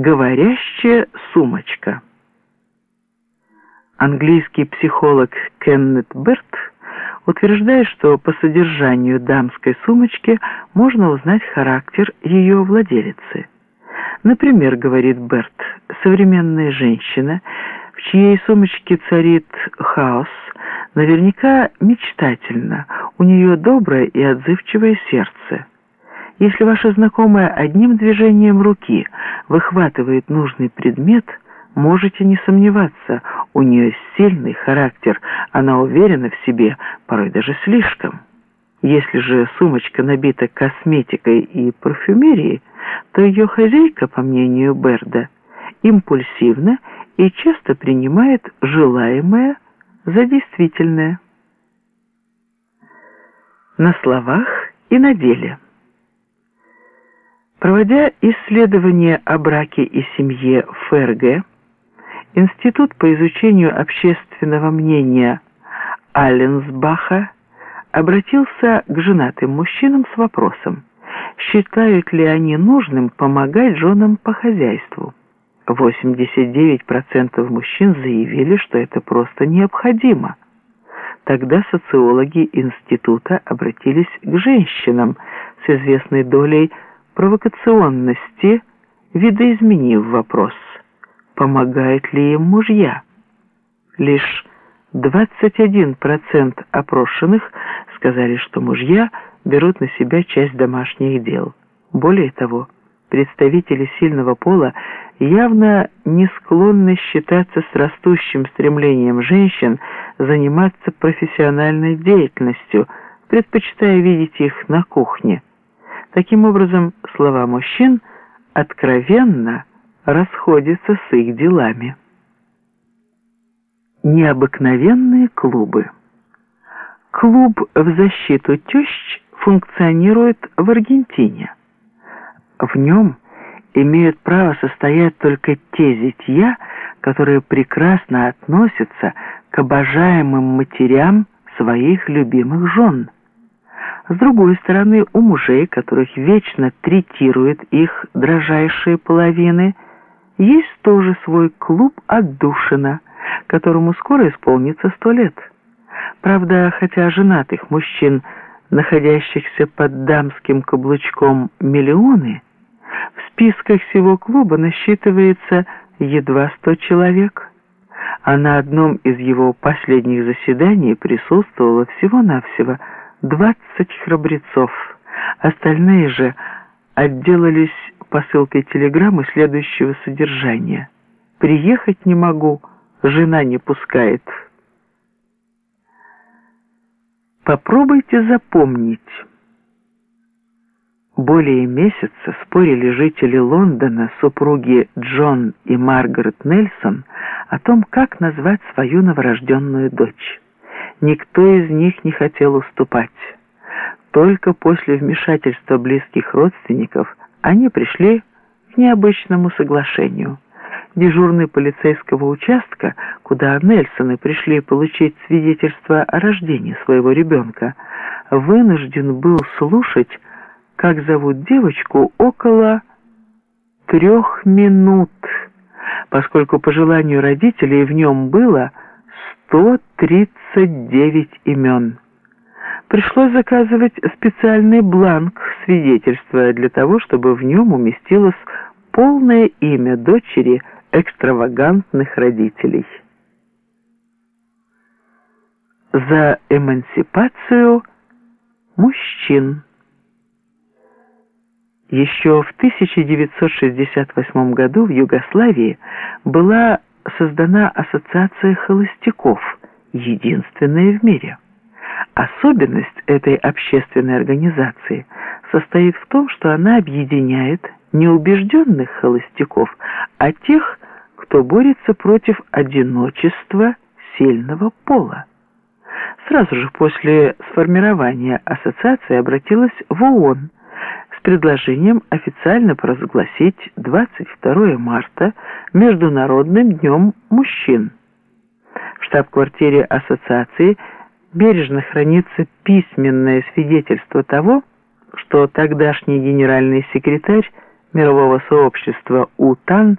Говорящая сумочка. Английский психолог Кеннет Берт утверждает, что по содержанию дамской сумочки можно узнать характер ее владелицы. Например, говорит Берт, современная женщина, в чьей сумочке царит хаос, наверняка мечтательна, у нее доброе и отзывчивое сердце. Если ваша знакомая одним движением руки выхватывает нужный предмет, можете не сомневаться, у нее сильный характер, она уверена в себе, порой даже слишком. Если же сумочка набита косметикой и парфюмерией, то ее хозяйка, по мнению Берда, импульсивна и часто принимает желаемое за действительное. На словах и на деле. Проводя исследования о браке и семье ФРГ, Институт по изучению общественного мнения Алленсбаха обратился к женатым мужчинам с вопросом, считают ли они нужным помогать женам по хозяйству. 89% мужчин заявили, что это просто необходимо. Тогда социологи института обратились к женщинам с известной долей провокационности, видоизменив вопрос, помогают ли им мужья. Лишь 21% опрошенных сказали, что мужья берут на себя часть домашних дел. Более того, представители сильного пола явно не склонны считаться с растущим стремлением женщин заниматься профессиональной деятельностью, предпочитая видеть их на кухне. Таким образом, слова мужчин откровенно расходятся с их делами. Необыкновенные клубы. Клуб в защиту тещ функционирует в Аргентине. В нем имеют право состоять только те зятья, которые прекрасно относятся к обожаемым матерям своих любимых жен. С другой стороны, у мужей, которых вечно третируют их дрожайшие половины, есть тоже свой клуб отдушина, которому скоро исполнится сто лет. Правда, хотя женатых мужчин, находящихся под дамским каблучком, миллионы, в списках всего клуба насчитывается едва сто человек, а на одном из его последних заседаний присутствовало всего-навсего 20 храбрецов. Остальные же отделались посылкой телеграммы следующего содержания. «Приехать не могу, жена не пускает». Попробуйте запомнить. Более месяца спорили жители Лондона, супруги Джон и Маргарет Нельсон, о том, как назвать свою новорожденную дочь. Никто из них не хотел уступать. Только после вмешательства близких родственников они пришли к необычному соглашению. Дежурный полицейского участка, куда Нельсоны пришли получить свидетельство о рождении своего ребенка, вынужден был слушать, как зовут девочку, около трех минут, поскольку по желанию родителей в нем было 139 имен. Пришлось заказывать специальный бланк свидетельства для того, чтобы в нем уместилось полное имя дочери экстравагантных родителей. За эмансипацию мужчин. Еще в 1968 году в Югославии была создана Ассоциация холостяков, единственная в мире. Особенность этой общественной организации состоит в том, что она объединяет не убежденных холостяков, а тех, кто борется против одиночества сильного пола. Сразу же после сформирования ассоциации обратилась в ООН с предложением официально провозгласить 22 марта Международным днем мужчин. В штаб-квартире ассоциации бережно хранится письменное свидетельство того, что тогдашний генеральный секретарь мирового сообщества УТАН